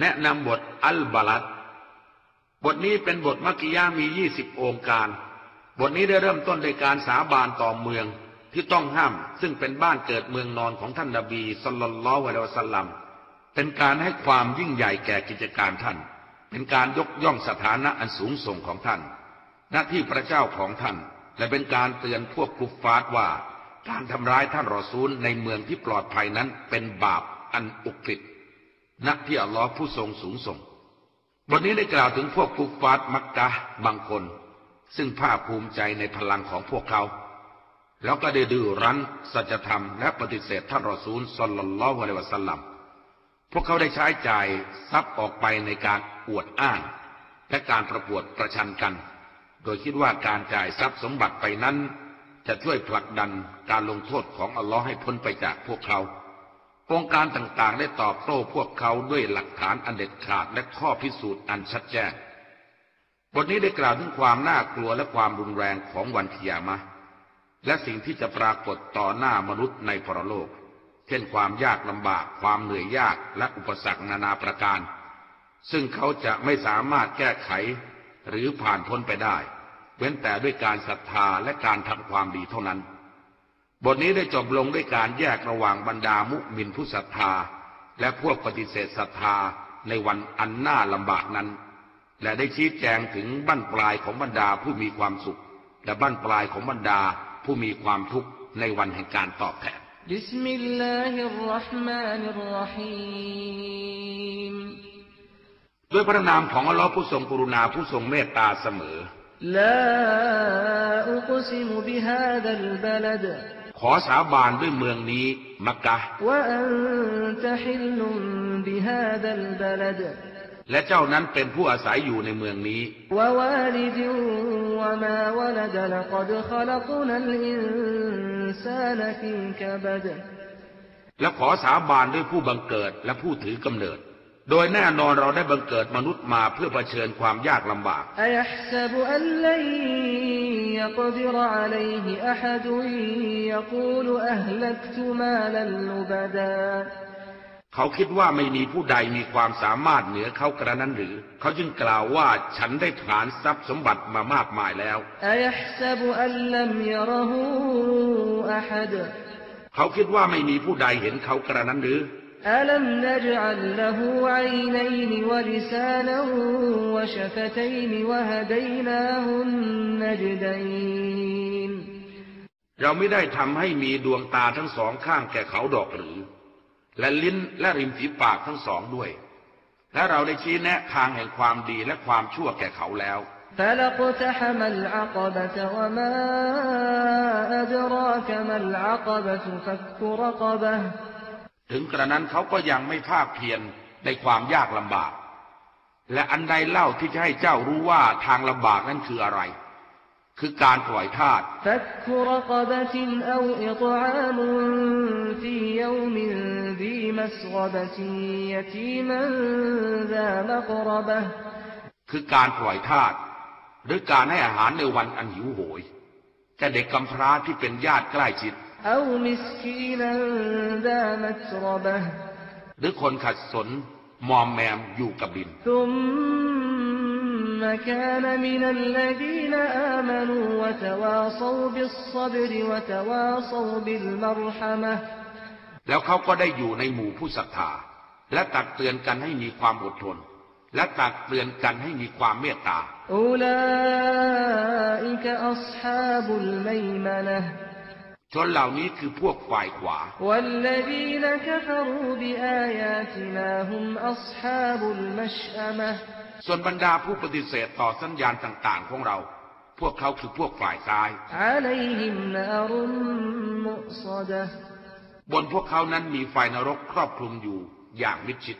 แนะนำบทอัลบาลัดบทนี้เป็นบทมักกิยามียี่สิบองค์การ บทนี้ได้เริ่มต้นด้วยการสาบานต่อเมืองที่ต้องห้าม ซึ่งเป็นบ้านเกิดเมืองนอนของท่านนาบีสุลลัลลอฮุอะลัยฮิวะสัลลัมเป็นการให้ความยิ่งใหญ่แก่กิจการท่าน เป็นการยกย่องสถานะอันสูงส่งของท่าน หน้าที่พระเจ้าของท่าน และเป็นการเตือนพวกกุฟฟาร์ว่า การทำร้ายท่านรอซูลในเมืองที่ปลอดภัยนั้นเป็นบาปอันอุกฤษ ณที่อัลลอฮ์ผู้ทรงสูงส่ง บทนี้ได้กล่าวถึงพวกกุฟฟาร์มักกะบางคน ซึ่งภาคภูมิใจในพลังของพวกเขา แล้วก็ได้ดื้อรั้นสัจธรรมและปฏิเสธท่านรอซูลสลลัลลอฮุอะลัยวะสัลลัมพวกเขาได้ใช้จ่ายทรัพย์ออกไปในการอวดอ้าง และการประกวดประชันกัน โดยคิดว่าการจ่ายทรัพย์สมบัติไปนั้น จะช่วยผลักดันการลงโทษของอัลลอฮ์ให้พ้นไปจากพวกเขา องค์การต่างๆ ได้ตอบโต้พวกเขาด้วยหลักฐานอันเด็ดขาดและข้อพิสูจน์อันชัดแจ้ง บทนี้ได้กล่าวถึงความน่ากลัวและความรุนแรงของวันกิยามะ และสิ่งที่จะปรากฏต่อหน้ามนุษย์ในพรโลก เช่นความยากลำบาก ความเหนื่อยยากและอุปสรรคนานาประการ ซึ่งเขาจะไม่สามารถแก้ไขหรือผ่านพ้นไปได้ เว้นแต่ด้วยการศรัทธาและการทำความดีเท่านั้น บทนี้ได้จบลงด้วยการแยกระหว่างบรรดามุมินผู้ศรัทธา และพวกปฏิเสธศรัทธาในวันอันน่าลำบากนั้น และได้ชี้แจงถึงบั้นปลายของบรรดาผู้มีความสุข และบั้นปลายของบรรดาผู้มีความทุกข์ในวันแห่งการตอบแทน بسم الله الرحمن الرحيم ด้วยพระนามของอัลลอฮ์ผู้ทรงกรุณาผู้ทรงเมตตาเสมอ لا أقسم بهذا البلد ขอสาบานด้วยเมืองนี้มักกะและเจ้านั้นเป็นผู้อาศัยอยู่ในเมืองนี้และขอสาบานด้วยผู้บังเกิดและผู้ถือกำเนิด โดยแน่นอนเราได้บังเกิดมนุษย์มาเพื่อเผชิญความยากลำบากเขาคิดว่าไม่มีผู้ใดมีความสามารถเหนือเขากระนั้นหรือ เขาจึงกล่าวว่าฉันได้ฐานทรัพย์สมบัติมามากมายแล้วเขาคิดว่าไม่มีผู้ใดเห็นเขากระนั้นหรือ ألم نجعل له عينين ولسانا وشفتين وهديناه النجدين เราไม่ได้ทำให้มีดวงตาทั้งสองข้างแก่เขาดอกหรือ และลิ้นและริมฝีปากทั้งสองด้วย และเราได้ชี้แนะทางแห่งความดีและความชั่วแก่เขาแล้ว فلاقتحم العقبة وما أدراك ما العقبة فك رقبة ถึงกระนั้นเขาก็ยังไม่ภาคเพียรในความยากลำบาก และอันใดเล่าที่จะให้เจ้ารู้ว่าทางลำบากนั้นคืออะไร คือการปล่อยทาสคือการปล่อยทาสหรือการให้อาหารในวันอันหิวโหยแต่เด็กกำพร้าที่เป็นญาติใกล้ชิด أو مسكينا ذا متربة หรือคนขัดสนมอมแมมอยู่กับดิน ثم كان من الذين آمنوا وتواصوا بالصبر وتواصوا بالمرحمة แล้วเขาก็ได้อยู่ในหมู่ผู้ศรัทธา และตักเตือนกันให้มีความอดทน และตักเตือนกันให้มีความเมตตา أولئك أصحاب الميمنة ชนเหล่านี้คือพวกฝ่ายขวา ส่วนบรรดาผู้ปฏิเสธต่อสัญญาณต่างๆ ของเรา พวกเขาคือพวกฝ่ายซ้าย บนพวกเขานั้นมีไฟนรกครอบคลุมอยู่อย่างมิดชิด